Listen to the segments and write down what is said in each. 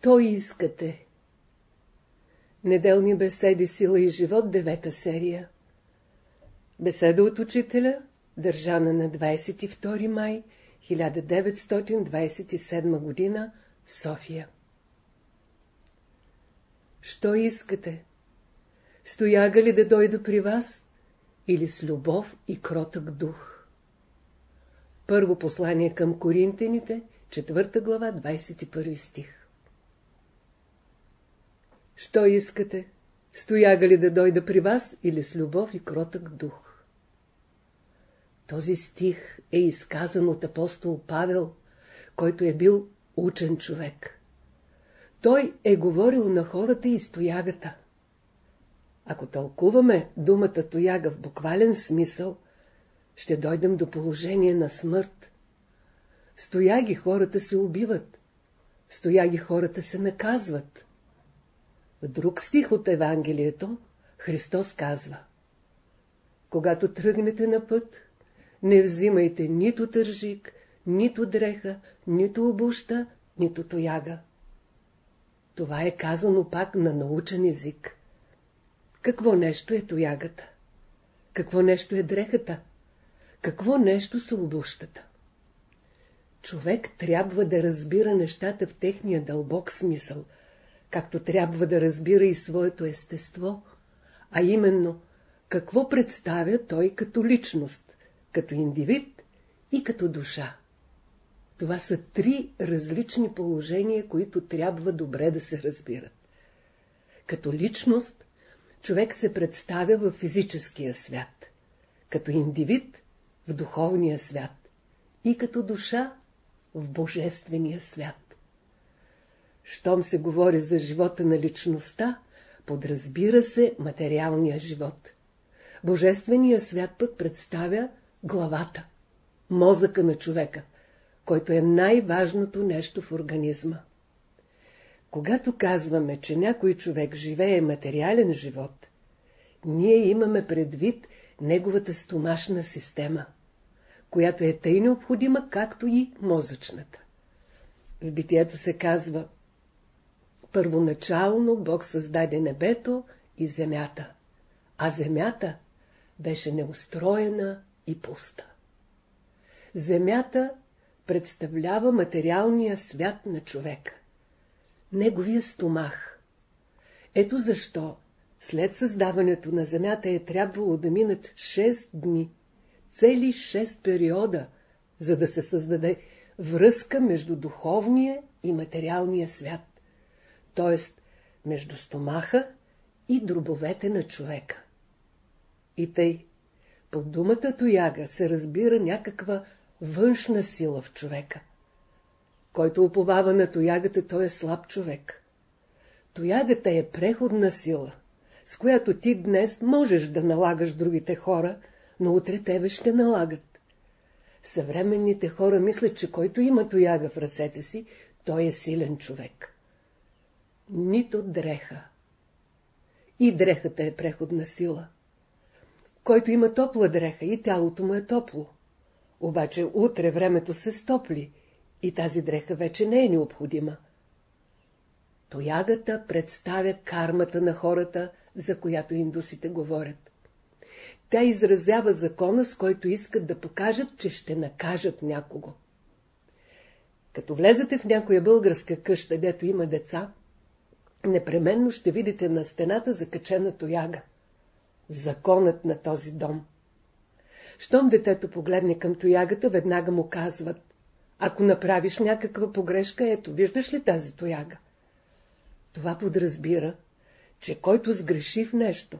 Що искате? Неделни беседи Сила и живот, девета серия. Беседа от учителя, държана на 22 май 1927 година, София. Що искате? Стояга ли да дойда при вас или с любов и кротък дух? Първо послание към Коринтените, 4 глава, 21 стих. Що искате? Стояга ли да дойда при вас или с любов и кротък дух? Този стих е изказан от апостол Павел, който е бил учен човек. Той е говорил на хората и стоягата. Ако тълкуваме думата тояга в буквален смисъл, ще дойдем до положение на смърт. Стояги хората се убиват. Стояги хората се наказват. В друг стих от Евангелието Христос казва Когато тръгнете на път, не взимайте нито тържик, нито дреха, нито обуща, нито тояга. Това е казано пак на научен език. Какво нещо е тоягата? Какво нещо е дрехата? Какво нещо са обущата? Човек трябва да разбира нещата в техния дълбок смисъл, както трябва да разбира и своето естество, а именно какво представя той като личност, като индивид и като душа. Това са три различни положения, които трябва добре да се разбират. Като личност, човек се представя в физическия свят, като индивид в духовния свят и като душа в божествения свят. Щом се говори за живота на личността, подразбира се материалния живот. Божественият свят пък представя главата, мозъка на човека, който е най-важното нещо в организма. Когато казваме, че някой човек живее материален живот, ние имаме предвид неговата стомашна система, която е тъй необходима, както и мозъчната. В битието се казва Първоначално Бог създаде небето и земята, а земята беше неустроена и пуста. Земята представлява материалния свят на човека. Неговия стомах. Ето защо след създаването на Земята е трябвало да минат 6 дни, цели 6 периода, за да се създаде връзка между духовния и материалния свят, т.е. между стомаха и дробовете на човека. И тъй, под думата тояга се разбира някаква външна сила в човека. Който уповава на тоягата, той е слаб човек. Тоягата е преходна сила, с която ти днес можеш да налагаш другите хора, но утре тебе ще налагат. Съвременните хора мислят, че който има тояга в ръцете си, той е силен човек. Нито дреха. И дрехата е преходна сила който има топла дреха и тялото му е топло. Обаче утре времето се стопли и тази дреха вече не е необходима. Тоягата представя кармата на хората, за която индусите говорят. Тя изразява закона, с който искат да покажат, че ще накажат някого. Като влезете в някоя българска къща, дето има деца, непременно ще видите на стената закачена тояга законът на този дом. Щом детето погледне към тоягата, веднага му казват, ако направиш някаква погрешка, ето, виждаш ли тази тояга? Това подразбира, че който сгреши в нещо,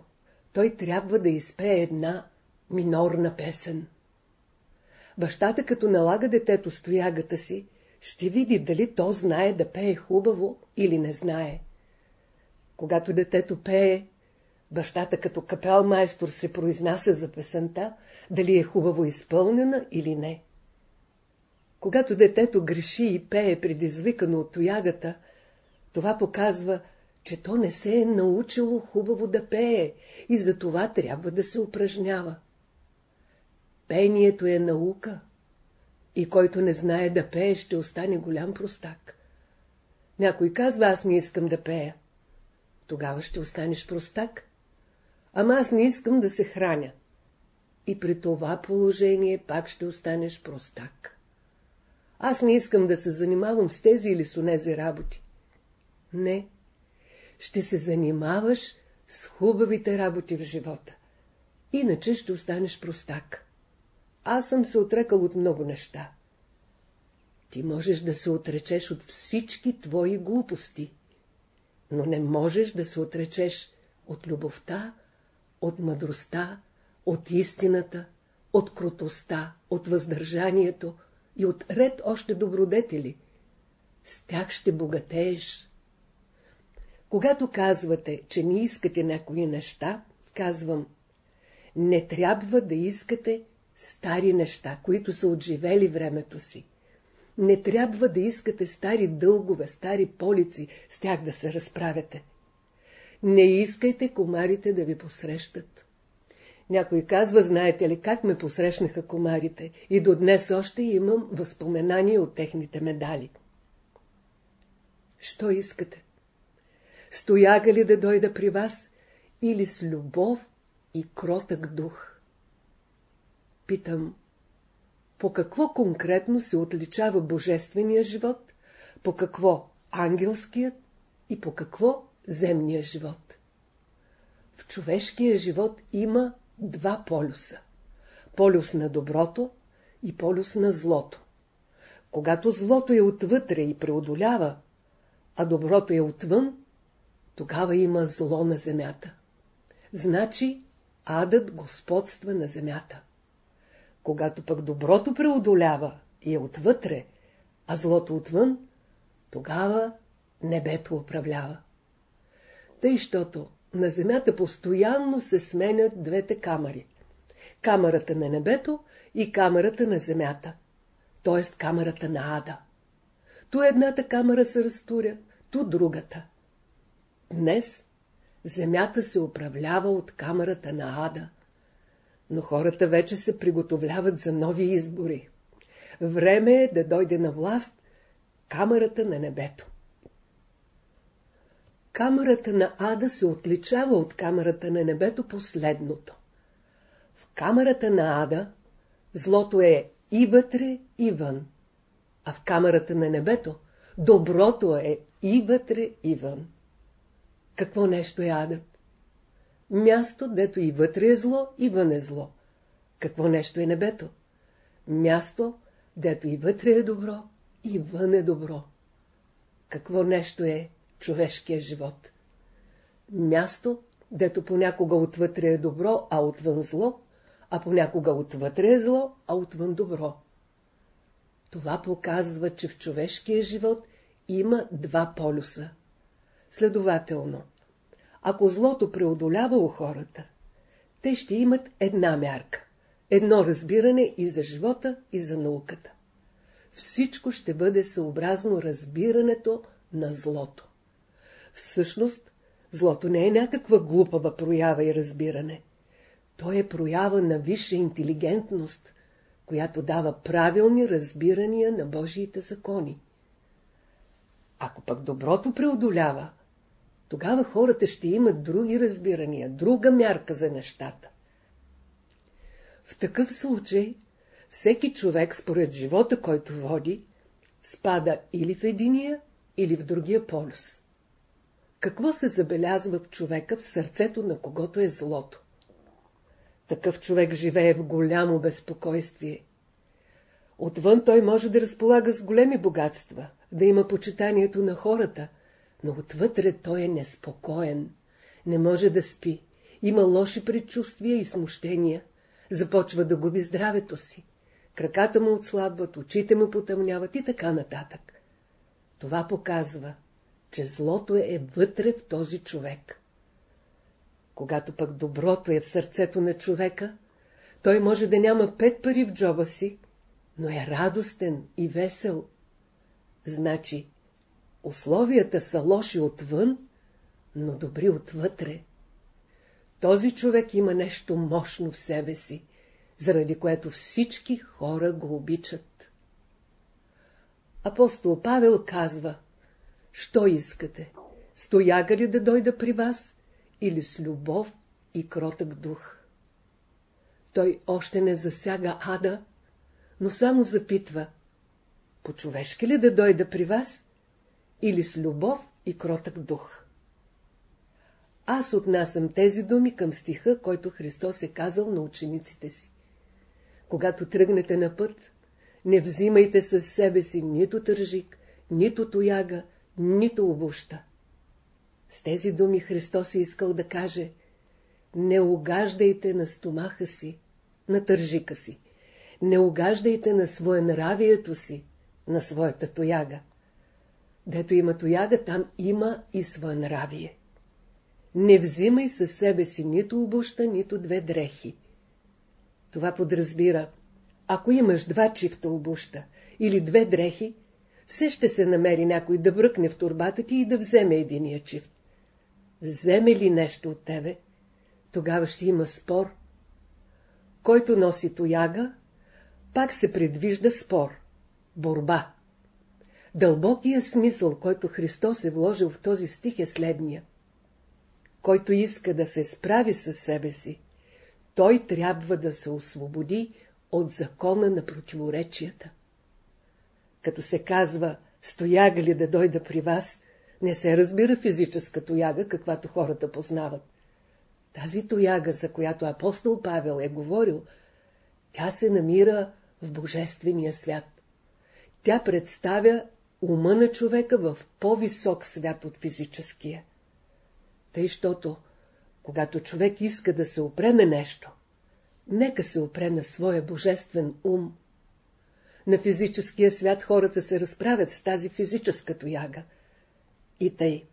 той трябва да изпее една минорна песен. Бащата, като налага детето с тоягата си, ще види дали то знае да пее хубаво или не знае. Когато детето пее, Бащата като капел майстор се произнася за песента, дали е хубаво изпълнена или не. Когато детето греши и пее предизвикано от тоягата, това показва, че то не се е научило хубаво да пее и за това трябва да се упражнява. Пението е наука и който не знае да пее, ще остане голям простак. Някой казва, аз не искам да пея. Тогава ще останеш простак. Ама аз не искам да се храня. И при това положение пак ще останеш простак. Аз не искам да се занимавам с тези или с онези работи. Не. Ще се занимаваш с хубавите работи в живота. Иначе ще останеш простак. Аз съм се отрекал от много неща. Ти можеш да се отречеш от всички твои глупости, но не можеш да се отречеш от любовта, от мъдростта, от истината, от крутостта, от въздържанието и от ред още добродетели. С тях ще богатееш. Когато казвате, че не искате някои неща, казвам, не трябва да искате стари неща, които са отживели времето си. Не трябва да искате стари дългове, стари полици, с тях да се разправяте. Не искайте комарите да ви посрещат. Някой казва, знаете ли как ме посрещнаха комарите и до днес още имам възпоменания от техните медали. Що искате? Стояга ли да дойда при вас или с любов и кротък дух? Питам, по какво конкретно се отличава божествения живот, по какво ангелският и по какво земния живот? В човешкия живот има два полюса. Полюс на доброто и полюс на злото. Когато злото е отвътре и преодолява, а доброто е отвън, тогава има зло на земята. Значи адът господства на земята. Когато пък доброто преодолява и е отвътре, а злото отвън, тогава небето управлява. Тъй, щото на земята постоянно се сменят двете камери. Камерата на небето и камерата на земята, т.е. камерата на ада. Ту едната камера се разтуря, ту другата. Днес земята се управлява от камерата на ада, но хората вече се приготовляват за нови избори. Време е да дойде на власт камерата на небето. Камерата на Ада се отличава от камерата на небето последното. В камерата на Ада злото е и вътре, и вън. А в камерата на небето доброто е и вътре, и вън. Какво нещо е адът? Място, дето и вътре е зло, и вън е зло. Какво нещо е небето? Място, дето и вътре е добро, и вън е добро. Какво нещо е човешкия живот? Място, дето понякога отвътре е добро, а отвън зло, а понякога отвътре е зло, а отвън добро. Това показва, че в човешкия живот има два полюса. Следователно, ако злото преодолява у хората, те ще имат една мярка, едно разбиране и за живота, и за науката. Всичко ще бъде съобразно разбирането на злото. Всъщност, злото не е някаква глупава проява и разбиране. То е проява на висша интелигентност, която дава правилни разбирания на Божиите закони. Ако пък доброто преодолява, тогава хората ще имат други разбирания, друга мярка за нещата. В такъв случай, всеки човек, според живота, който води, спада или в единия, или в другия полюс. Какво се забелязва в човека в сърцето на когото е злото? Такъв човек живее в голямо безпокойствие. Отвън той може да разполага с големи богатства, да има почитанието на хората, но отвътре той е неспокоен, не може да спи, има лоши предчувствия и смущения, започва да губи здравето си, краката му отслабват, очите му потъмняват и така нататък. Това показва, че злото е вътре в този човек. Когато пък доброто е в сърцето на човека, той може да няма пет пари в джоба си, но е радостен и весел. Значи, условията са лоши отвън, но добри отвътре. Този човек има нещо мощно в себе си, заради което всички хора го обичат. Апостол Павел казва – Що искате? Стояга ли да дойда при вас или с любов и кротък дух? Той още не засяга ада, но само запитва. По-човешки ли да дойда при вас или с любов и кротък дух? Аз отнасям тези думи към стиха, който Христос е казал на учениците си. Когато тръгнете на път, не взимайте със себе си нито тържик, нито тояга, нито обуща. С тези думи Христос е искал да каже Не угаждайте на стомаха си, на тържика си. Не угаждайте на своенравието си, на своята тояга. Дето има тояга, там има и своенравие. Не взимай със себе си нито обуща, нито две дрехи. Това подразбира, ако имаш два чифта обуща или две дрехи, все ще се намери някой да бръкне в турбата ти и да вземе единия чифт. Вземе ли нещо от тебе, тогава ще има спор. Който носи тояга, пак се предвижда спор, борба. Дълбокият смисъл, който Христос е вложил в този стих е следния. Който иска да се справи с себе си, той трябва да се освободи от закона на противоречията. Като се казва «стояга ли да дойда при вас», не се разбира физическа тояга, каквато хората познават. Тази тояга, за която апостол Павел е говорил, тя се намира в Божествения свят. Тя представя ума на човека в по-висок свят от физическия. Тъй, щото, когато човек иска да се опре на нещо, нека се опре на своя божествен ум. На физическия свят хората се разправят с тази физическа тояга. И тъй.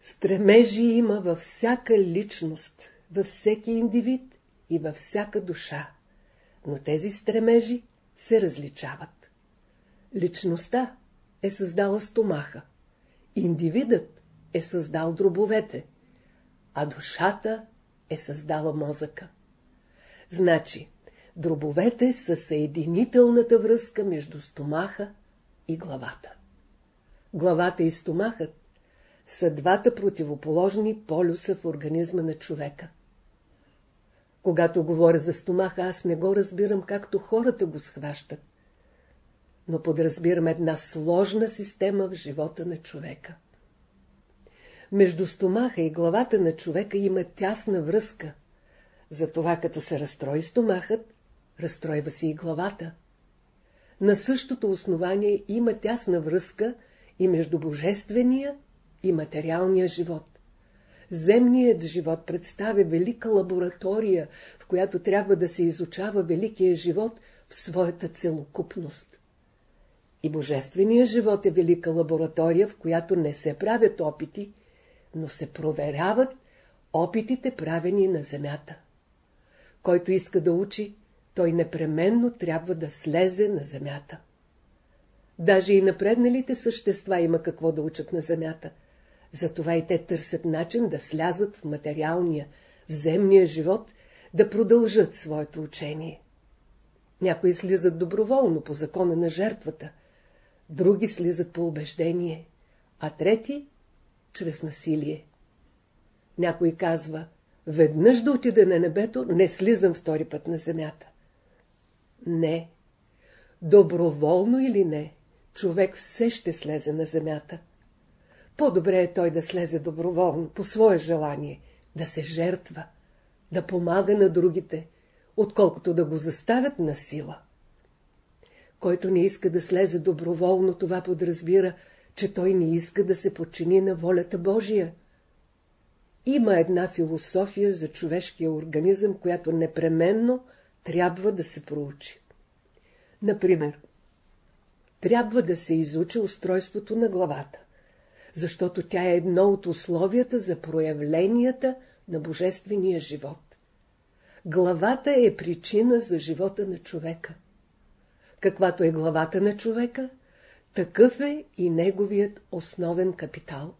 Стремежи има във всяка личност, във всеки индивид и във всяка душа. Но тези стремежи се различават. Личността е създала стомаха. Индивидът е създал дробовете, а душата е създала мозъка. Значи, дробовете са съединителната връзка между стомаха и главата. Главата и стомахът са двата противоположни полюса в организма на човека. Когато говоря за стомаха, аз не го разбирам както хората го схващат, но подразбирам една сложна система в живота на човека. Между стомаха и главата на човека има тясна връзка. Затова като се разстрои стомахът, разстройва си и главата. На същото основание има тясна връзка и между божествения и материалния живот. Земният живот представя велика лаборатория, в която трябва да се изучава великия живот в своята целокупност. И божественият живот е велика лаборатория, в която не се правят опити, но се проверяват опитите правени на земята. Който иска да учи, той непременно трябва да слезе на земята. Даже и напредналите същества има какво да учат на земята. Затова и те търсят начин да слязат в материалния, в земния живот, да продължат своето учение. Някои слизат доброволно по закона на жертвата, други слизат по убеждение, а трети – чрез насилие. Някой казва, веднъж да отида на небето, не слизам втори път на земята. Не. Доброволно или не, човек все ще слезе на земята. По-добре е той да слезе доброволно, по свое желание, да се жертва, да помага на другите, отколкото да го заставят на сила. Който не иска да слезе доброволно, това подразбира, че той не иска да се подчини на волята Божия. Има една философия за човешкия организъм, която непременно трябва да се проучи. Например, трябва да се изучи устройството на главата, защото тя е едно от условията за проявленията на божествения живот. Главата е причина за живота на човека. Каквато е главата на човека, такъв е и неговият основен капитал.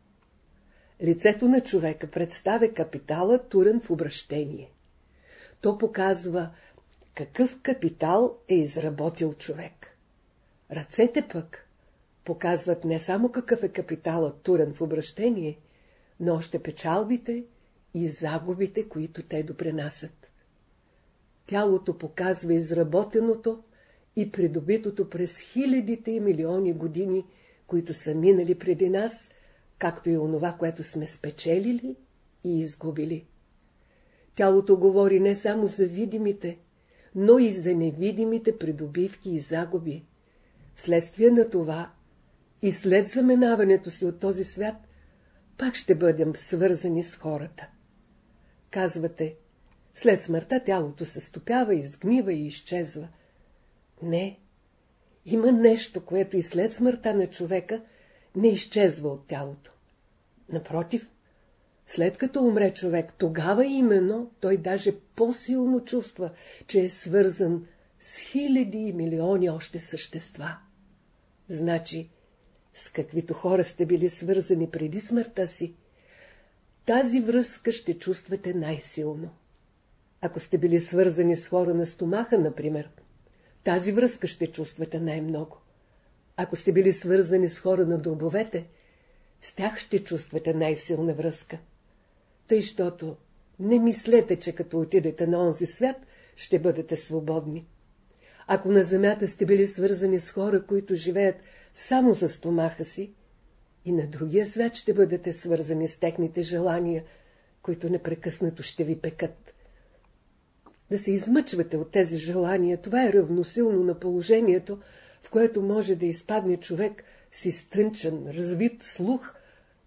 Лицето на човека представя капитала турен в обращение. То показва какъв капитал е изработил човек. Ръцете пък показват не само какъв е капиталът турен в обращение, но още печалбите и загубите, които те допренасят. Тялото показва изработеното и придобитото през хилядите и милиони години, които са минали преди нас, както и онова, което сме спечелили и изгубили. Тялото говори не само за видимите, но и за невидимите придобивки и загуби. Вследствие на това и след заминаването си от този свят, пак ще бъдем свързани с хората. Казвате, след смъртта тялото се стопява, изгнива и изчезва. Не, има нещо, което и след смъртта на човека не изчезва от тялото. Напротив, след като умре човек, тогава именно той даже по-силно чувства, че е свързан с хиляди и милиони още същества. Значи, с каквито хора сте били свързани преди смъртта си, тази връзка ще чувствате най-силно. Ако сте били свързани с хора на стомаха, например, тази връзка ще чувствате най-много. Ако сте били свързани с хора на дробовете, с тях ще чувствате най-силна връзка. Тъй, щото не мислете, че като отидете на онзи свят, ще бъдете свободни. Ако на земята сте били свързани с хора, които живеят само за стомаха си, и на другия свят ще бъдете свързани с техните желания, които непрекъснато ще ви пекат. Да се измъчвате от тези желания, това е равносилно на положението, в което може да изпадне човек с изтънчен, развит слух,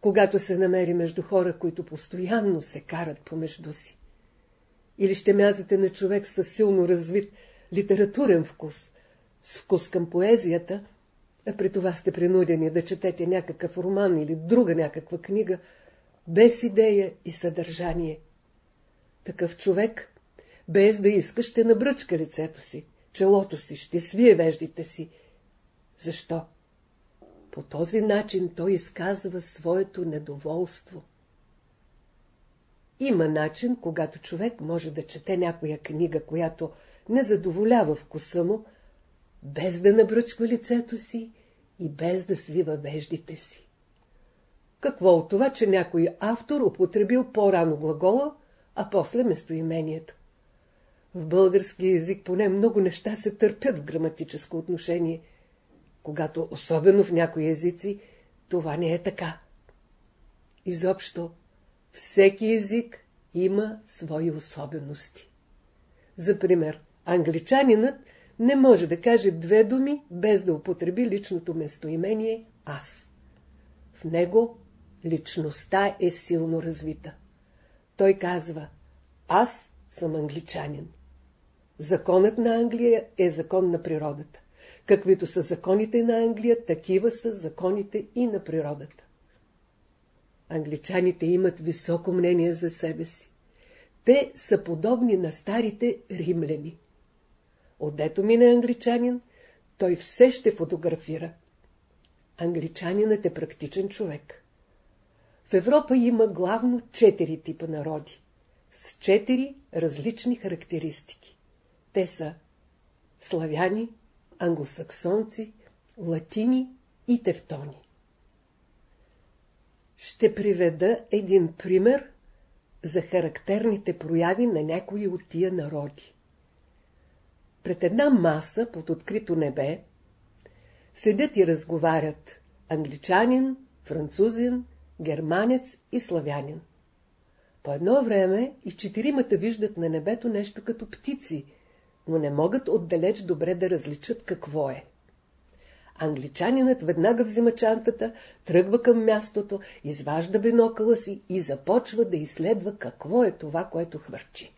когато се намери между хора, които постоянно се карат помежду си. Или ще мязате на човек с силно развит литературен вкус, с вкус към поезията, а при това сте принудени да четете някакъв роман или друга някаква книга, без идея и съдържание. Такъв човек, без да иска, ще набръчка лицето си, челото си, ще свие веждите си. Защо? По този начин той изказва своето недоволство. Има начин, когато човек може да чете някоя книга, която не задоволява вкуса му, без да набръчва лицето си и без да свива веждите си. Какво от това, че някой автор употребил по-рано глагола, а после местоимението? В български язик поне много неща се търпят в граматическо отношение, когато, особено в някои езици, това не е така. Изобщо, всеки език има свои особености. За пример, англичанинът не може да каже две думи, без да употреби личното местоимение аз. В него личността е силно развита. Той казва, аз съм англичанин. Законът на Англия е закон на природата. Каквито са законите на Англия, такива са законите и на природата. Англичаните имат високо мнение за себе си. Те са подобни на старите римляни. Отдето мине англичанин, той все ще фотографира. Англичанинът е практичен човек. В Европа има главно четири типа народи, с четири различни характеристики. Те са славяни, англосаксонци, латини и тевтони. Ще приведа един пример за характерните прояви на някои от тия народи. Пред една маса под открито небе седят и разговарят англичанин, французин, германец и славянин. По едно време и четиримата виждат на небето нещо като птици, но не могат отдалеч добре да различат какво е. Англичанинът веднага взима чантата, тръгва към мястото, изважда бинокъла си и започва да изследва какво е това, което хвърчи.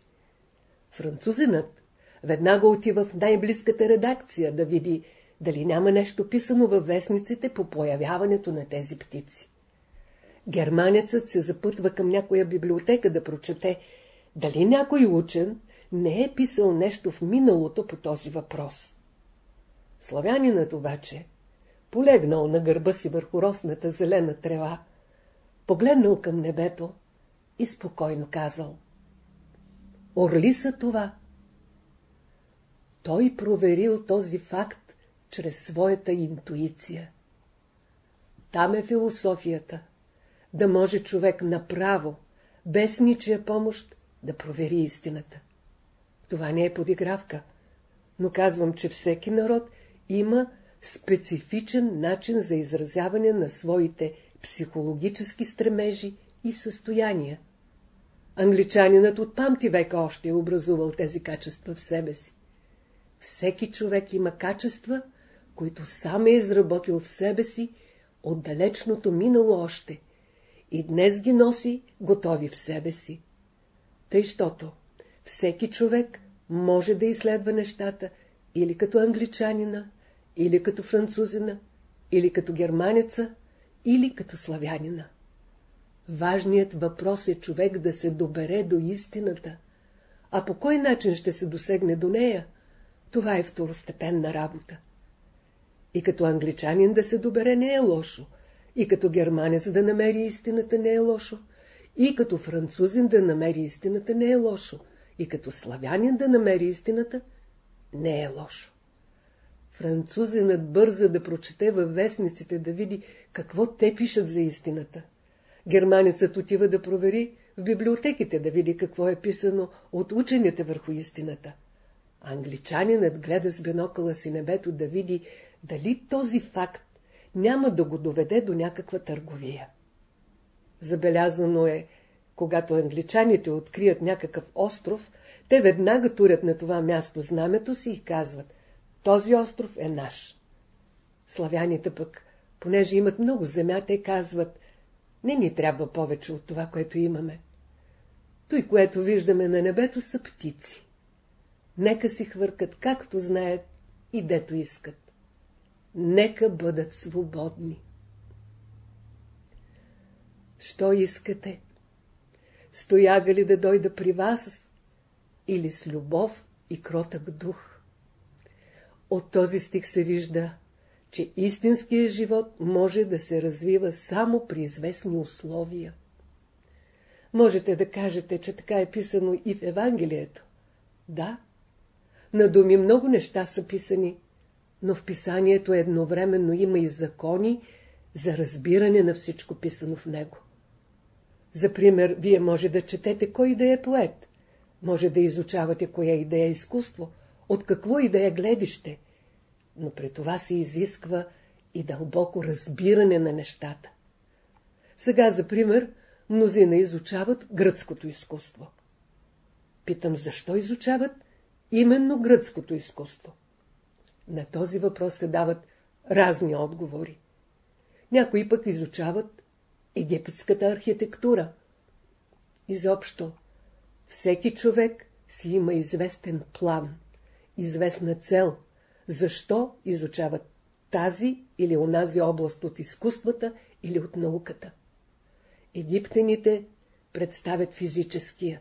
Французинът веднага отива в най-близката редакция да види дали няма нещо писано във вестниците по появяването на тези птици. Германецът се запътва към някоя библиотека да прочете дали някой учен не е писал нещо в миналото по този въпрос. Славянинът обаче, полегнал на гърба си върху росната зелена трева, погледнал към небето и спокойно казал Орли са това. Той проверил този факт чрез своята интуиция. Там е философията. Да може човек направо, без ничия помощ, да провери истината. Това не е подигравка, но казвам, че всеки народ има специфичен начин за изразяване на своите психологически стремежи и състояния. Англичанинът от памти века още е образувал тези качества в себе си. Всеки човек има качества, които сам е изработил в себе си от далечното минало още и днес ги носи готови в себе си. Тъй, щото всеки човек може да изследва нещата или като англичанина, или като французина, или като германеца, или като славянина. Важният въпрос е човек да се добере до истината, а по кой начин ще се досегне до нея, това е второстепенна работа. И като англичанин да се добере не е лошо, и като германец да намери истината не е лошо, и като французин да намери истината не е лошо, и като славянин да намери истината не е лошо. Французинът бърза да прочете във вестниците да види какво те пишат за истината. Германецът отива да провери в библиотеките да види какво е писано от учените върху истината. Англичанинът гледа с бинокъла си небето да види дали този факт няма да го доведе до някаква търговия. Забелязано е, когато англичаните открият някакъв остров, те веднага турят на това място знамето си и казват този остров е наш. Славяните пък, понеже имат много земя, те казват не ни трябва повече от това, което имаме. Той, което виждаме на небето, са птици. Нека си хвъркат както знаят и дето искат. Нека бъдат свободни. Що искате? Стояга ли да дойда при вас или с любов и кротък дух? От този стих се вижда, че истинският живот може да се развива само при известни условия. Можете да кажете, че така е писано и в Евангелието. Да, на думи много неща са писани, но в писанието едновременно има и закони за разбиране на всичко писано в него. За пример, вие може да четете кой да е поет, може да изучавате коя и да е изкуство, от какво и да е гледище, но при това се изисква и дълбоко разбиране на нещата. Сега, за пример, мнозина изучават гръцкото изкуство. Питам, защо изучават именно гръцкото изкуство? На този въпрос се дават разни отговори. Някои пък изучават египетската архитектура. Изобщо, всеки човек си има известен план, известна цел, защо изучават тази или онази област от изкуствата или от науката. Египтяните представят физическия,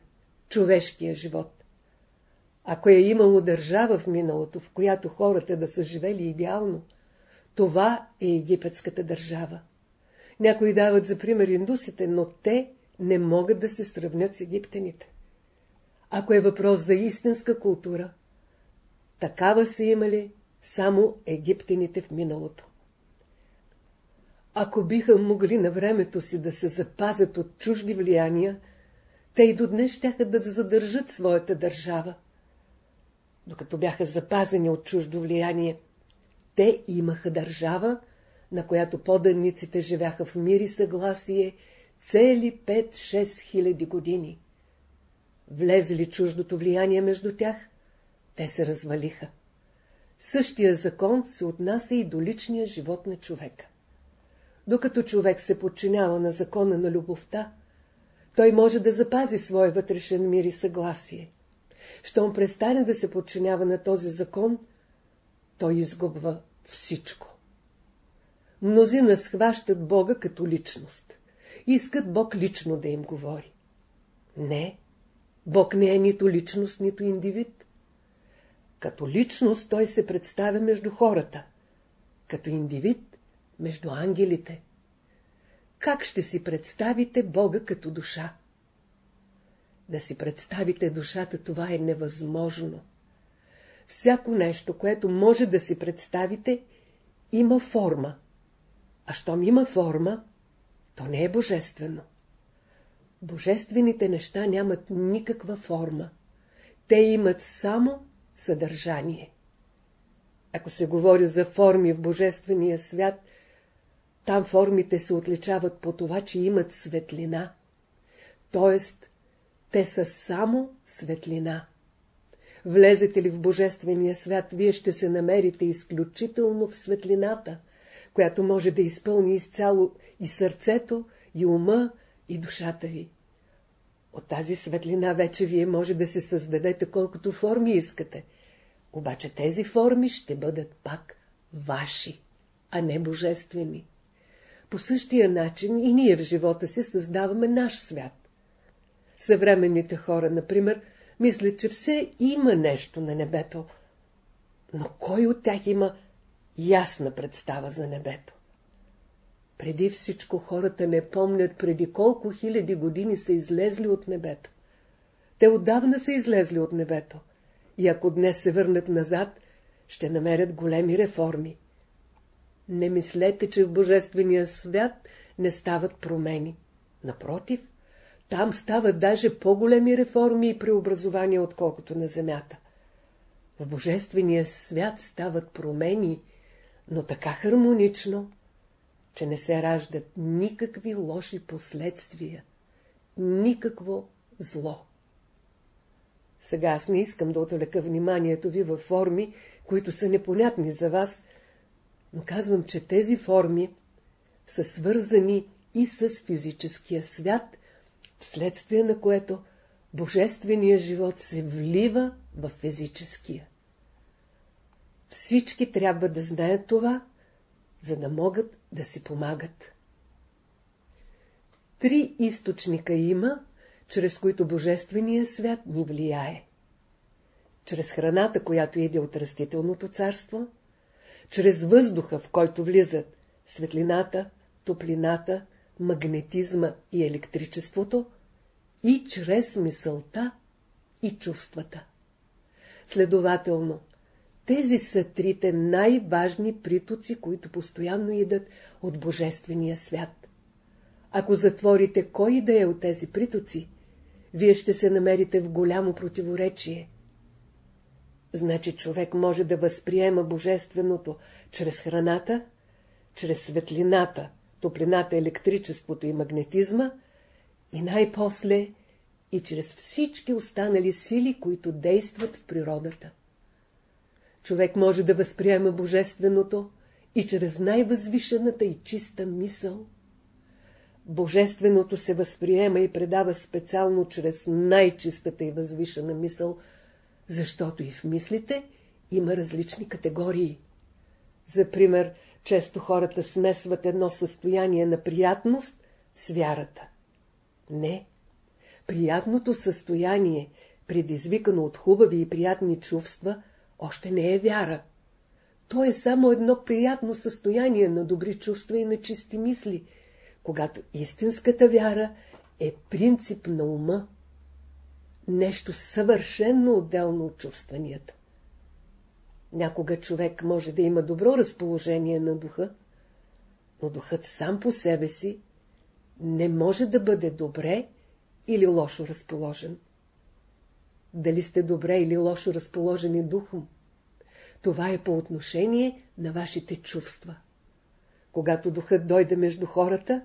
човешкия живот. Ако е имало държава в миналото, в която хората да са живели идеално, това е египетската държава. Някои дават за пример индусите, но те не могат да се сравнят с египтяните. Ако е въпрос за истинска култура, Такава са имали само египтяните в миналото. Ако биха могли на времето си да се запазят от чужди влияния, те и до днес щяха да задържат своята държава. Докато бяха запазени от чуждо влияние, те имаха държава, на която поданниците живяха в мир и съгласие цели 5-6 хиляди години. Влезли чуждото влияние между тях, те се развалиха. Същия закон се отнася и до личния живот на човека. Докато човек се подчинява на закона на любовта, той може да запази своя вътрешен мир и съгласие. Щом престане да се подчинява на този закон, той изгубва всичко. Мнозина схващат Бога като личност. Искат Бог лично да им говори. Не, Бог не е нито личност, нито индивид. Като личност той се представя между хората, като индивид между ангелите. Как ще си представите Бога като душа? Да си представите душата, това е невъзможно. Всяко нещо, което може да си представите, има форма. А щом има форма, то не е божествено. Божествените неща нямат никаква форма. Те имат само съдържание. Ако се говори за форми в Божествения свят, там формите се отличават по това, че имат светлина. Тоест, те са само светлина. Влезете ли в Божествения свят, вие ще се намерите изключително в светлината, която може да изпълни изцяло и сърцето, и ума, и душата ви. От тази светлина вече вие може да се създадете колкото форми искате. Обаче тези форми ще бъдат пак ваши, а не божествени. По същия начин и ние в живота си създаваме наш свят. Съвременните хора, например, мислят, че все има нещо на небето. Но кой от тях има ясна представа за небето? Преди всичко хората не помнят преди колко хиляди години са излезли от небето. Те отдавна са излезли от небето. И ако днес се върнат назад, ще намерят големи реформи. Не мислете, че в Божествения свят не стават промени. Напротив, там стават даже по-големи реформи и преобразования, отколкото на земята. В Божествения свят стават промени, но така хармонично, че не се раждат никакви лоши последствия, никакво зло. Сега аз не искам да отвлека вниманието ви във форми, които са непонятни за вас, но казвам, че тези форми са свързани и с физическия свят, вследствие на което божественият живот се влива в физическия. Всички трябва да знаят това, за да могат да си помагат. Три източника има, чрез които Божествения свят ни влияе. Чрез храната, която иде от растителното царство, чрез въздуха, в който влизат светлината, топлината, магнетизма и електричеството, и чрез мисълта и чувствата. Следователно, тези са трите най-важни притоци, които постоянно идат от Божествения свят. Ако затворите кой да е от тези притоци, вие ще се намерите в голямо противоречие. Значи човек може да възприема Божественото чрез храната, чрез светлината, топлината, електричеството и магнетизма и най-после и чрез всички останали сили, които действат в природата. Човек може да възприема Божественото и чрез най-възвишената и чиста мисъл. Божественото се възприема и предава специално чрез най-чистата и възвишена мисъл, защото и в мислите има различни категории. За пример, често хората смесват едно състояние на приятност с вярата. Не. Приятното състояние, предизвикано от хубави и приятни чувства, още не е вяра. То е само едно приятно състояние на добри чувства и на чисти мисли, когато истинската вяра е принцип на ума. Нещо съвършенно отделно от чувстванията. Някога човек може да има добро разположение на духа, но духът сам по себе си не може да бъде добре или лошо разположен. Дали сте добре или лошо разположени духом? Това е по отношение на вашите чувства. Когато духът дойде между хората,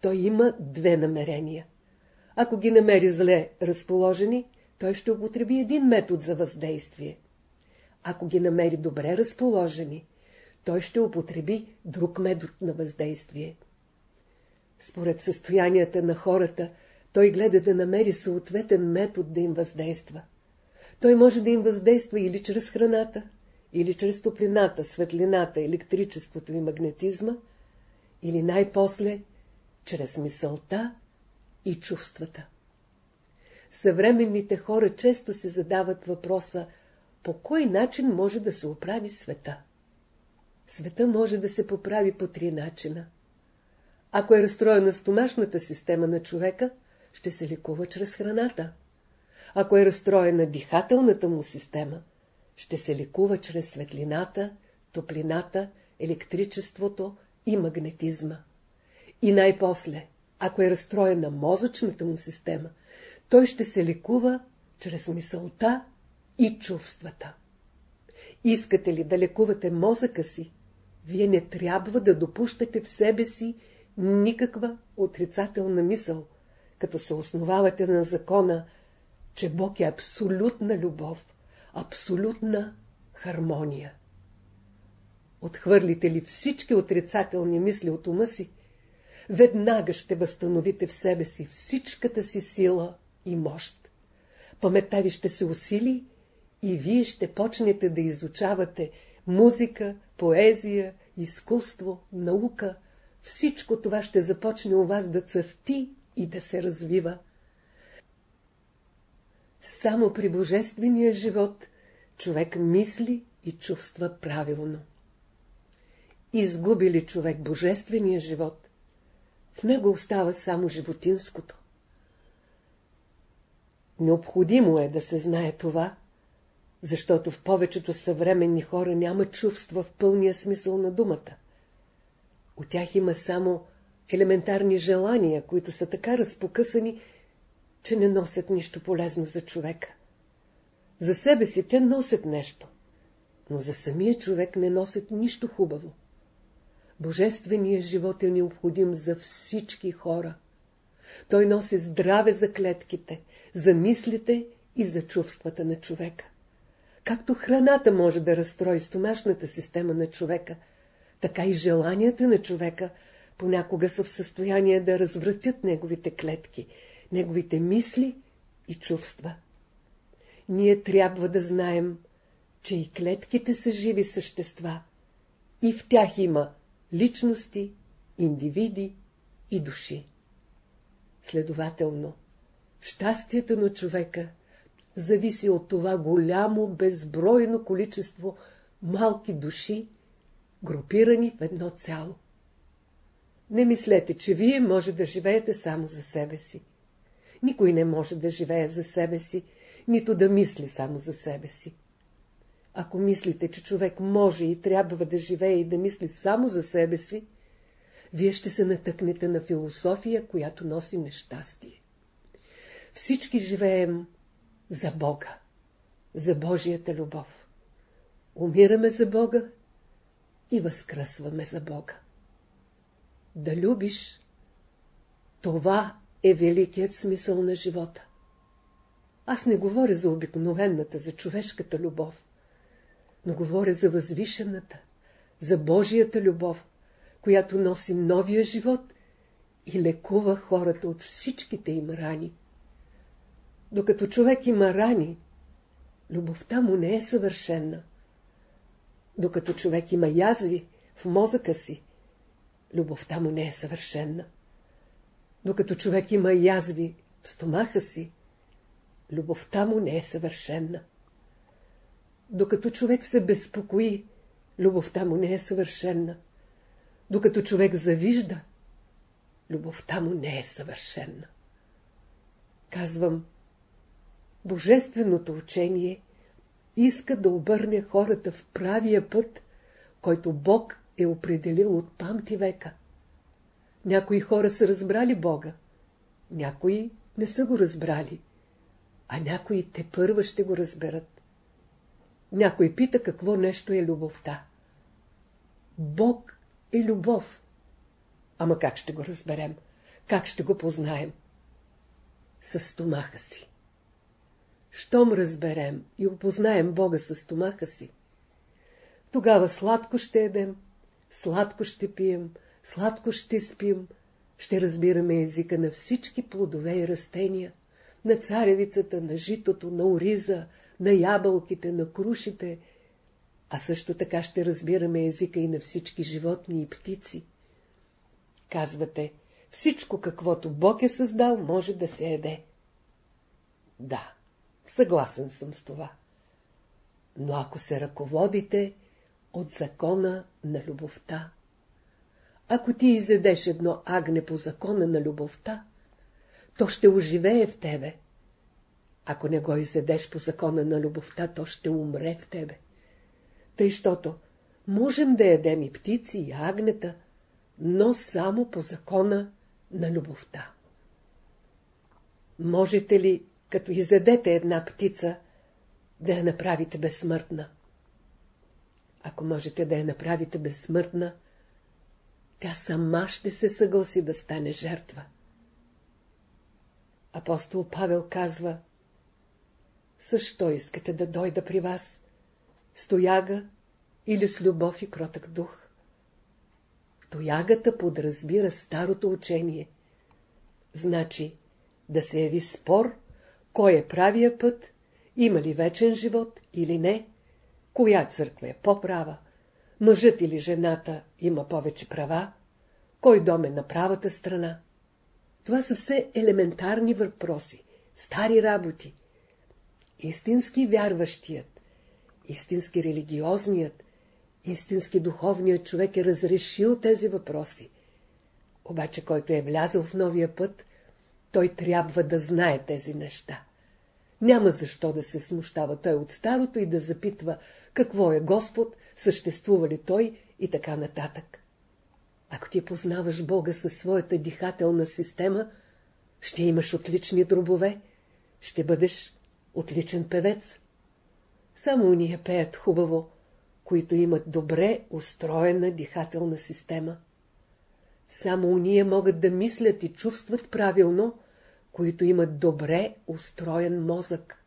той има две намерения. Ако ги намери зле разположени, той ще употреби един метод за въздействие. Ако ги намери добре разположени, той ще употреби друг метод на въздействие. Според състоянията на хората, той гледа да намери съответен метод да им въздейства. Той може да им въздейства или чрез храната, или чрез топлината, светлината, електричеството и магнетизма, или най-после чрез мисълта и чувствата. Съвременните хора често се задават въпроса по кой начин може да се оправи света. Света може да се поправи по три начина. Ако е разстроена стомашната система на човека, ще се лекува чрез храната. Ако е разстроена дихателната му система, ще се лекува чрез светлината, топлината, електричеството и магнетизма. И най-после, ако е разстроена мозъчната му система, той ще се лекува чрез мисълта и чувствата. Искате ли да лекувате мозъка си, вие не трябва да допущате в себе си никаква отрицателна мисъл, като се основавате на закона, че Бог е абсолютна любов, абсолютна хармония. Отхвърлите ли всички отрицателни мисли от ума си, веднага ще възстановите в себе си всичката си сила и мощ. Паметта ви ще се усили и вие ще почнете да изучавате музика, поезия, изкуство, наука. Всичко това ще започне у вас да цъфти и да се развива. Само при божествения живот човек мисли и чувства правилно. Изгуби ли човек божествения живот, в него остава само животинското. Необходимо е да се знае това, защото в повечето съвременни хора няма чувства в пълния смисъл на думата. От тях има само елементарни желания, които са така разпокъсани, че не носят нищо полезно за човека. За себе си те носят нещо, но за самия човек не носят нищо хубаво. Божественият живот е необходим за всички хора. Той носи здраве за клетките, за мислите и за чувствата на човека. Както храната може да разстрои стомашната система на човека, така и желанията на човека понякога са в състояние да развратят неговите клетки, неговите мисли и чувства. Ние трябва да знаем, че и клетките са живи същества, и в тях има личности, индивиди и души. Следователно, щастието на човека зависи от това голямо, безбройно количество малки души, групирани в едно цяло. Не мислете, че вие може да живеете само за себе си. Никой не може да живее за себе си, нито да мисли само за себе си. Ако мислите, че човек може и трябва да живее и да мисли само за себе си, вие ще се натъкнете на философия, която носи нещастие. Всички живеем за Бога, за Божията любов. Умираме за Бога и възкръсваме за Бога. Да любиш, това е великият смисъл на живота. Аз не говоря за обикновената, за човешката любов но говоря за възвишената, за Божията любов, която носи новия живот и лекува хората от всичките им рани. Докато човек има рани, любовта му не е съвършена. Докато човек има язви в мозъка си, любовта му не е съвършена. Докато човек има язви в стомаха си, любовта му не е съвършена. Докато човек се безпокои, любовта му не е съвършена. Докато човек завижда, любовта му не е съвършена. Казвам, Божественото учение иска да обърне хората в правия път, който Бог е определил от памти века. Някои хора са разбрали Бога, някои не са го разбрали, а някои те първа ще го разберат. Някой пита какво нещо е любовта. Бог е любов. Ама как ще го разберем? Как ще го познаем? С стомаха си. Щом разберем и опознаем Бога с стомаха си, тогава сладко ще едем, сладко ще пием, сладко ще спим, ще разбираме езика на всички плодове и растения, на царевицата, на житото, на ориза, на ябълките, на крушите, а също така ще разбираме езика и на всички животни и птици. Казвате, всичко каквото Бог е създал, може да се еде. Да, съгласен съм с това. Но ако се ръководите от закона на любовта, ако ти изедеш едно агне по закона на любовта, то ще оживее в тебе. Ако не го изедеш по закона на любовта, то ще умре в тебе. Тъй, щото можем да ядем и птици, и агнета, но само по закона на любовта. Можете ли, като изедете една птица, да я направите безсмъртна? Ако можете да я направите безсмъртна, тя сама ще се съгласи да стане жертва. Апостол Павел казва, Също искате да дойда при вас? Стояга или с любов и кротък дух? Тоягата подразбира старото учение. Значи, да се яви спор, кой е правия път, има ли вечен живот или не, коя църква е по-права, мъжът или жената има повече права, кой дом е на правата страна. Това са все елементарни въпроси, стари работи. Истински вярващият, истински религиозният, истински духовният човек е разрешил тези въпроси. Обаче, който е влязъл в новия път, той трябва да знае тези неща. Няма защо да се смущава той от старото и да запитва какво е Господ, съществува ли той и така нататък. Ако ти познаваш Бога със своята дихателна система, ще имаш отлични дробове, ще бъдеш отличен певец. Само уния пеят хубаво, които имат добре устроена дихателна система. Само уния могат да мислят и чувстват правилно, които имат добре устроен мозък.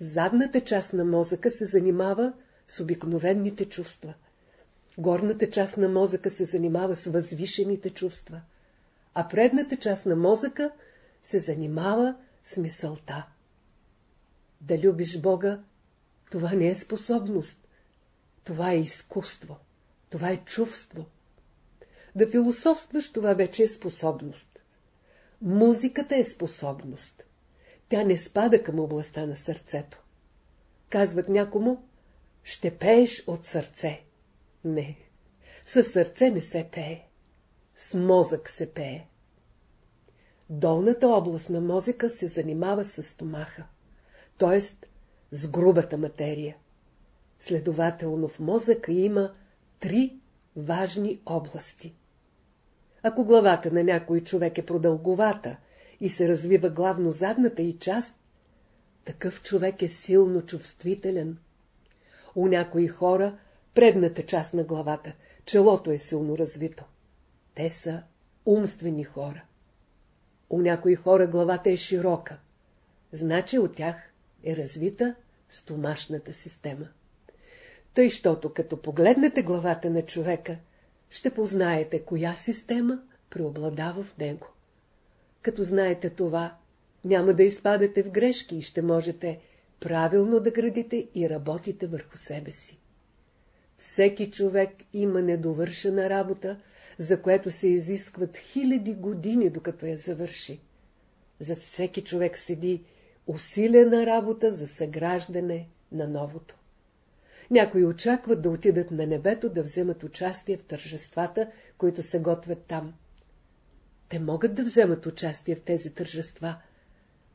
Задната част на мозъка се занимава с обикновените чувства. Горната част на мозъка се занимава с възвишените чувства, а предната част на мозъка се занимава с мисълта. Да любиш Бога, това не е способност, това е изкуство, това е чувство. Да философстваш, това вече е способност. Музиката е способност. Тя не спада към областта на сърцето. Казват някому, ще пееш от сърце. Не, със сърце не се пее. С мозък се пее. Долната област на мозъка се занимава с стомаха, т.е. с грубата материя. Следователно в мозъка има три важни области. Ако главата на някой човек е продълговата и се развива главно задната и част, такъв човек е силно чувствителен. У някои хора предната част на главата, челото е силно развито. Те са умствени хора. У някои хора главата е широка. Значи от тях е развита стомашната система. Тъй, щото като погледнете главата на човека, ще познаете коя система преобладава в него. Като знаете това, няма да изпадете в грешки и ще можете правилно да градите и работите върху себе си. Всеки човек има недовършена работа, за което се изискват хиляди години, докато я завърши. За всеки човек седи усилена работа за съграждане на новото. Някои очакват да отидат на небето да вземат участие в тържествата, които се готвят там. Те могат да вземат участие в тези тържества,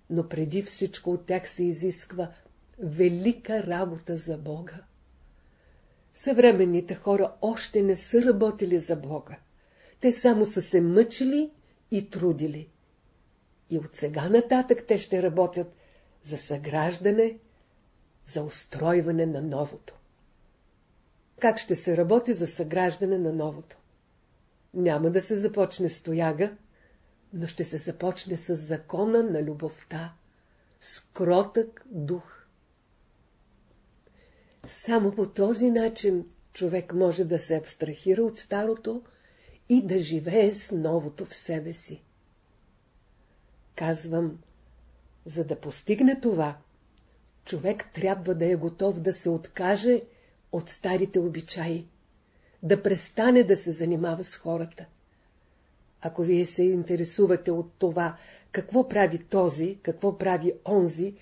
но преди всичко от тях се изисква велика работа за Бога. Съвременните хора още не са работили за Бога. Те само са се мъчили и трудили. И от сега нататък те ще работят за съграждане, за устройване на новото. Как ще се работи за съграждане на новото? Няма да се започне с тояга, но ще се започне с закона на любовта, с кротък дух. Само по този начин човек може да се абстрахира от старото и да живее с новото в себе си. Казвам, за да постигне това, човек трябва да е готов да се откаже от старите обичаи, да престане да се занимава с хората. Ако вие се интересувате от това, какво прави този, какво прави онзи,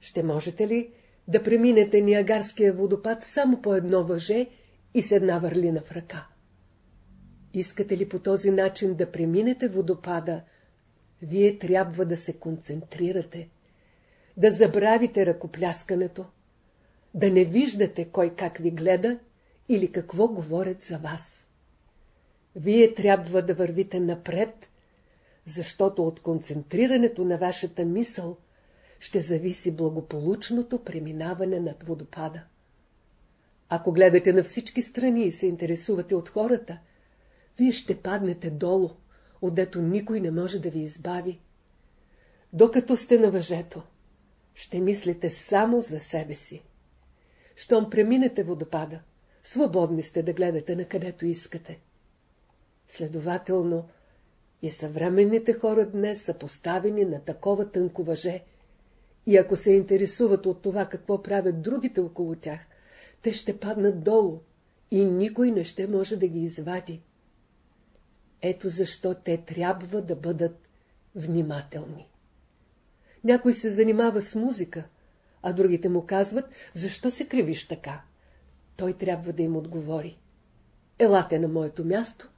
ще можете ли да преминете Ниагарския водопад само по едно въже и с една върлина в ръка. Искате ли по този начин да преминете водопада, вие трябва да се концентрирате, да забравите ръкопляскането, да не виждате кой как ви гледа или какво говорят за вас. Вие трябва да вървите напред, защото от концентрирането на вашата мисъл ще зависи благополучното преминаване над водопада. Ако гледате на всички страни и се интересувате от хората, вие ще паднете долу, отдето никой не може да ви избави. Докато сте на въжето, ще мислите само за себе си. Щом преминете водопада, свободни сте да гледате на където искате. Следователно, и съвременните хора днес са поставени на такова тънко въже, и ако се интересуват от това какво правят другите около тях, те ще паднат долу и никой не ще може да ги извади. Ето защо те трябва да бъдат внимателни. Някой се занимава с музика, а другите му казват, защо се кривиш така? Той трябва да им отговори. Елате на моето място,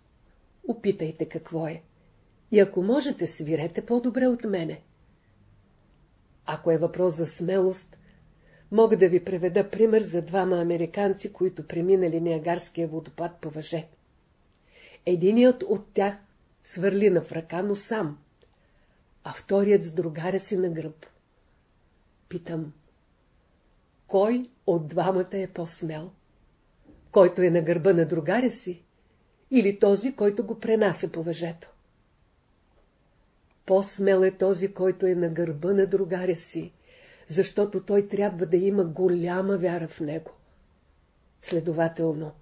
опитайте какво е. И ако можете, свирете по-добре от мене. Ако е въпрос за смелост, мога да ви преведа пример за двама американци, които преминали Ниагарския водопад по въже. Единият от тях свърли на врага, но сам, а вторият с другаря си на гръб. Питам, кой от двамата е по-смел? Който е на гърба на другаря си или този, който го пренася по въжето? По-смел е този, който е на гърба на другаря си, защото той трябва да има голяма вяра в него. Следователно,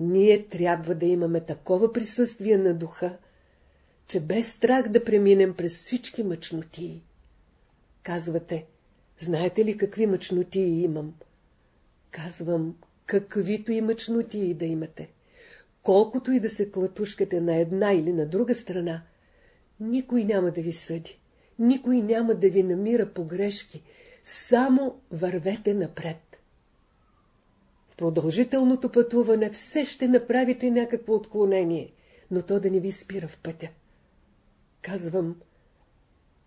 ние трябва да имаме такова присъствие на духа, че без страх да преминем през всички мъчноти. Казвате, знаете ли какви мъчноти имам? Казвам, каквито и мъчноти да имате. Колкото и да се клатушкате на една или на друга страна, никой няма да ви съди. Никой няма да ви намира погрешки. Само вървете напред. В продължителното пътуване все ще направите някакво отклонение, но то да не ви спира в пътя. Казвам,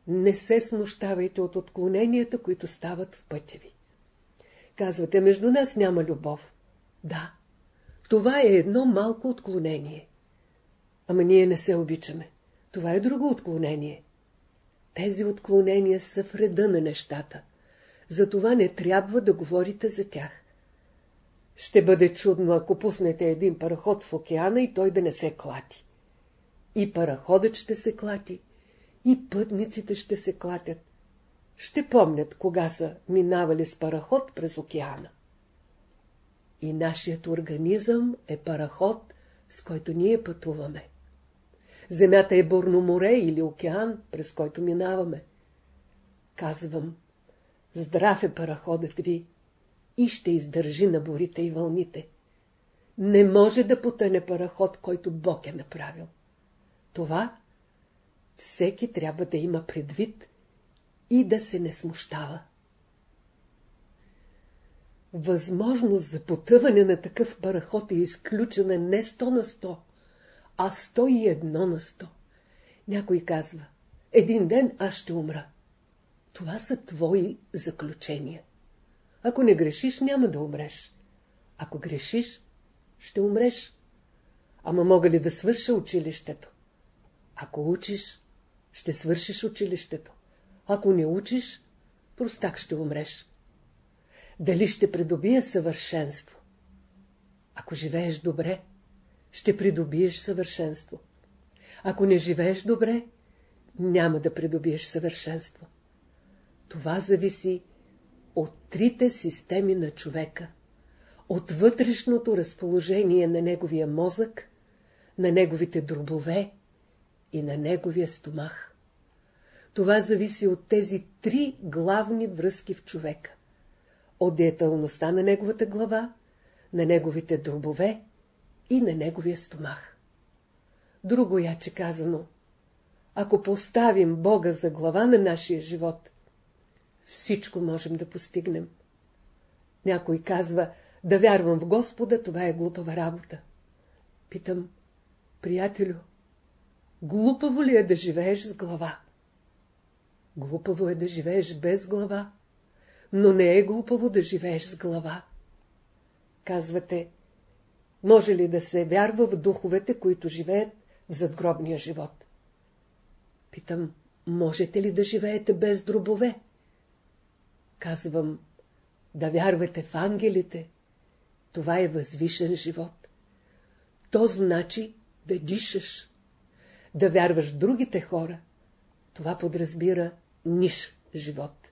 не се смущавайте от отклоненията, които стават в пътя ви. Казвате, между нас няма любов. Да, това е едно малко отклонение. Ама ние не се обичаме. Това е друго отклонение. Тези отклонения са вреда на нещата. Затова не трябва да говорите за тях. Ще бъде чудно, ако пуснете един параход в океана и той да не се клати. И параходът ще се клати, и пътниците ще се клатят. Ще помнят, кога са минавали с параход през океана. И нашият организъм е параход, с който ние пътуваме. Земята е бурно море или океан, през който минаваме. Казвам, здрав е параходът ви и ще издържи на борите и вълните. Не може да потъне параход, който Бог е направил. Това всеки трябва да има предвид и да се не смущава. Възможност за потъване на такъв параход е изключена не 100 на 100, а 101 на 100. Някой казва, един ден аз ще умра. Това са твои заключения. Ако не грешиш, няма да умреш. Ако грешиш, ще умреш. Ама мога ли да свърша училището? Ако учиш, ще свършиш училището. Ако не учиш, простак ще умреш. Дали ще придобия съвършенство? Ако живееш добре, ще придобиеш съвършенство. Ако не живееш добре, няма да придобиеш съвършенство. Това зависи от трите системи на човека, от вътрешното разположение на неговия мозък, на неговите дробове и на неговия стомах. Това зависи от тези три главни връзки в човека. От деятелността на неговата глава, на неговите дробове и на неговия стомах. Друго яче казано, ако поставим Бога за глава на нашия живот, всичко можем да постигнем. Някой казва, да вярвам в Господа, това е глупава работа. Питам, приятелю, глупаво ли е да живееш с глава? Глупаво е да живееш без глава, но не е глупаво да живееш с глава. Казвате, Може ли да се вярва в духовете, които живеят в задгробния живот? Питам, можете ли да живеете без дробове? Казвам, да вярвате в ангелите. Това е възвишен живот. То значи да дишаш. Да вярваш в другите хора. Това подразбира ниш живот.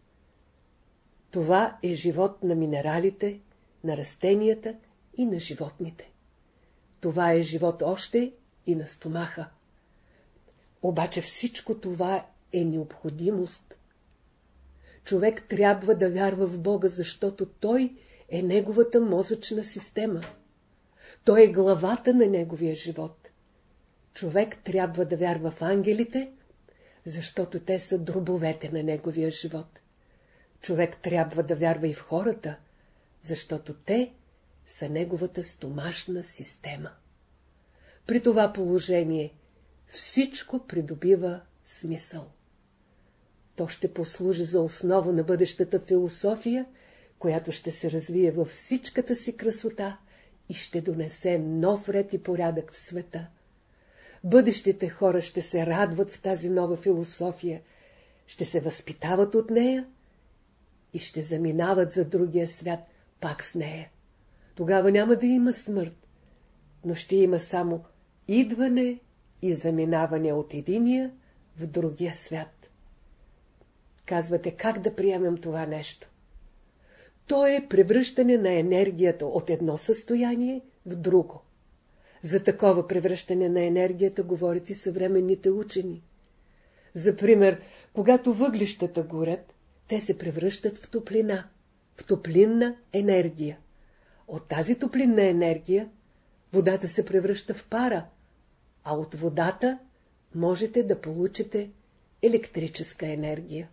Това е живот на минералите, на растенията и на животните. Това е живот още и на стомаха. Обаче всичко това е необходимост. Човек трябва да вярва в Бога, защото Той е неговата мозъчна система. Той е главата на неговия живот. Човек трябва да вярва в ангелите, защото те са дробовете на неговия живот. Човек трябва да вярва и в хората, защото те са неговата стомашна система. При това положение всичко придобива смисъл. То ще послужи за основа на бъдещата философия, която ще се развие във всичката си красота и ще донесе нов ред и порядък в света. Бъдещите хора ще се радват в тази нова философия, ще се възпитават от нея и ще заминават за другия свят пак с нея. Тогава няма да има смърт, но ще има само идване и заминаване от единия в другия свят. Казвате, как да приемем това нещо? То е превръщане на енергията от едно състояние в друго. За такова превръщане на енергията говорят и съвременните учени. За пример, когато въглищата горят, те се превръщат в топлина, в топлинна енергия. От тази топлинна енергия водата се превръща в пара, а от водата можете да получите електрическа енергия.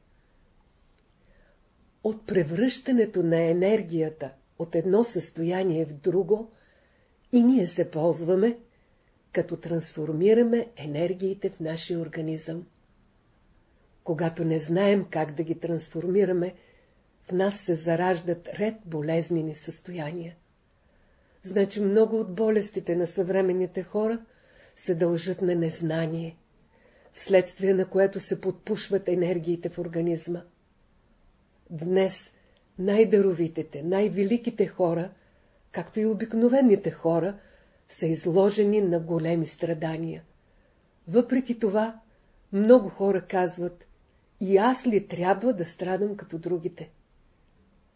От превръщането на енергията от едно състояние в друго и ние се ползваме, като трансформираме енергиите в нашия организъм. Когато не знаем как да ги трансформираме, в нас се зараждат ред болезнени състояния. Значи много от болестите на съвременните хора се дължат на незнание, вследствие на което се подпушват енергиите в организма. Днес най-даровитите, най-великите хора, както и обикновените хора, са изложени на големи страдания. Въпреки това, много хора казват, и аз ли трябва да страдам като другите?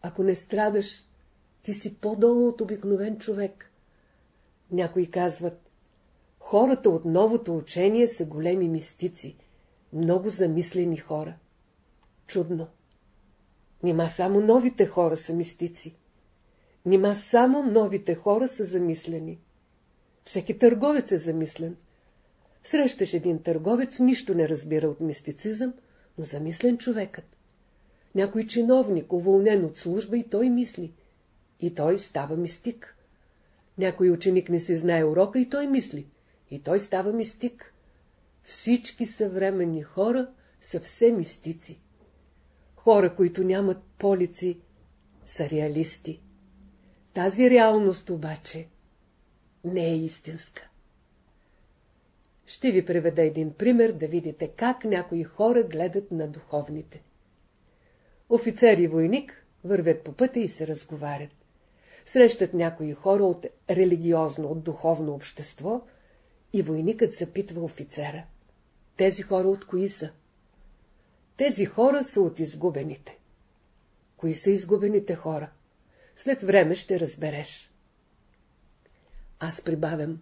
Ако не страдаш, ти си по-долу от обикновен човек. Някои казват, хората от новото учение са големи мистици, много замислени хора. Чудно. Нима само новите хора са мистици. Нима само новите хора са замислени. Всеки търговец е замислен. Срещаш един търговец, нищо не разбира от мистицизъм, но замислен човекът. Някой чиновник, уволнен от служба и той мисли. И той става мистик. Някой ученик не си знае урока и той мисли. И той става мистик. Всички съвременни хора са все мистици. Хора, които нямат полици, са реалисти. Тази реалност обаче не е истинска. Ще ви преведа един пример да видите как някои хора гледат на духовните. Офицер и войник вървят по пътя и се разговарят. Срещат някои хора от религиозно, от духовно общество и войникът запитва офицера. Тези хора от кои са? Тези хора са от изгубените. Кои са изгубените хора? След време ще разбереш. Аз прибавям.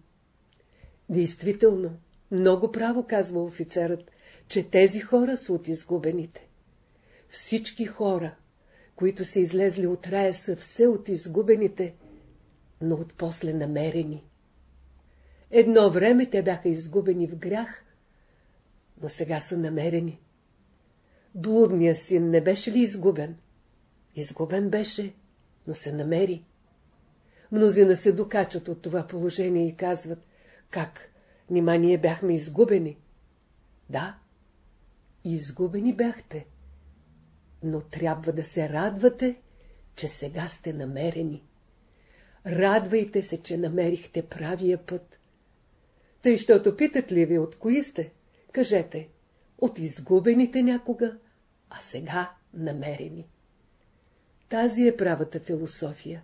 Действително, много право казва офицерът, че тези хора са от изгубените. Всички хора, които са излезли от рая, са все от изгубените, но от после намерени. Едно време те бяха изгубени в грях, но сега са намерени. Блудният син не беше ли изгубен? Изгубен беше, но се намери. Мнозина се докачат от това положение и казват, как, нима ние бяхме изгубени? Да, изгубени бяхте, но трябва да се радвате, че сега сте намерени. Радвайте се, че намерихте правия път. Тъй, щото питат ли ви от кои сте? Кажете, от изгубените някога, а сега намерени. Тази е правата философия.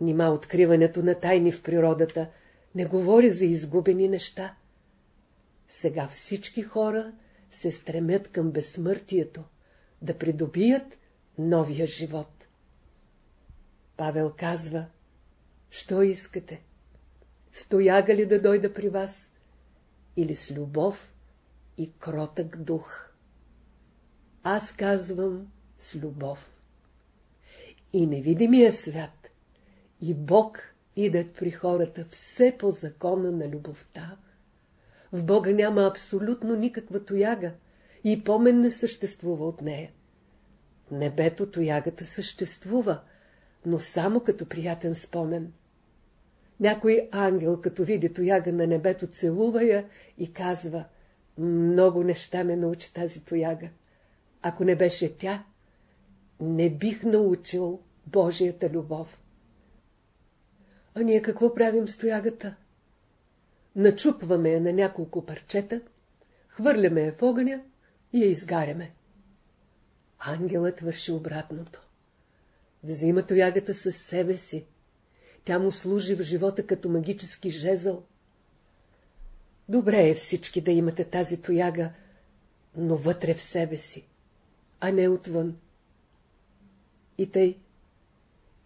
Нима откриването на тайни в природата не говори за изгубени неща. Сега всички хора се стремят към безсмъртието, да придобият новия живот. Павел казва, що искате? Стояга ли да дойда при вас? Или с любов и кротък дух? Аз казвам с любов. И невидимия свят, и Бог идат при хората все по закона на любовта. В Бога няма абсолютно никаква тояга и помен не съществува от нея. Небето тоягата съществува, но само като приятен спомен. Някой ангел, като види тояга на небето, целува я и казва «Много неща ме научи тази тояга. Ако не беше тя, не бих научил Божията любов». А ние какво правим с тоягата? Начупваме я на няколко парчета, хвърляме я в огъня и я изгаряме. Ангелът върши обратното. Взима тоягата със себе си. Тя му служи в живота като магически жезъл. Добре е всички да имате тази тояга, но вътре в себе си, а не отвън. И тъй,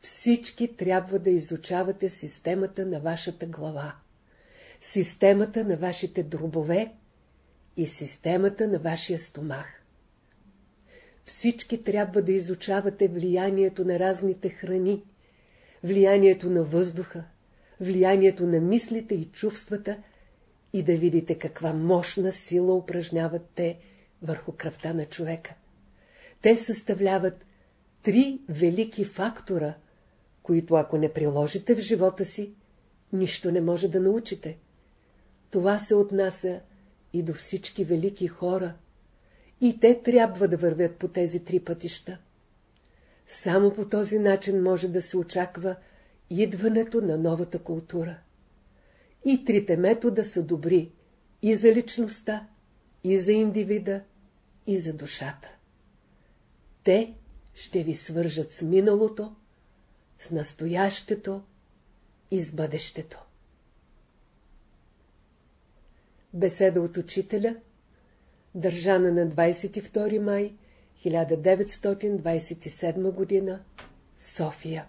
всички трябва да изучавате системата на вашата глава, системата на вашите дробове и системата на вашия стомах. Всички трябва да изучавате влиянието на разните храни, влиянието на въздуха, влиянието на мислите и чувствата и да видите каква мощна сила упражняват те върху кръвта на човека. Те съставляват три велики фактора, които ако не приложите в живота си, нищо не може да научите. Това се отнася и до всички велики хора – и те трябва да вървят по тези три пътища. Само по този начин може да се очаква идването на новата култура. И трите метода са добри и за личността, и за индивида, и за душата. Те ще ви свържат с миналото, с настоящето и с бъдещето. Беседа от учителя държана на 22 май 1927 г. София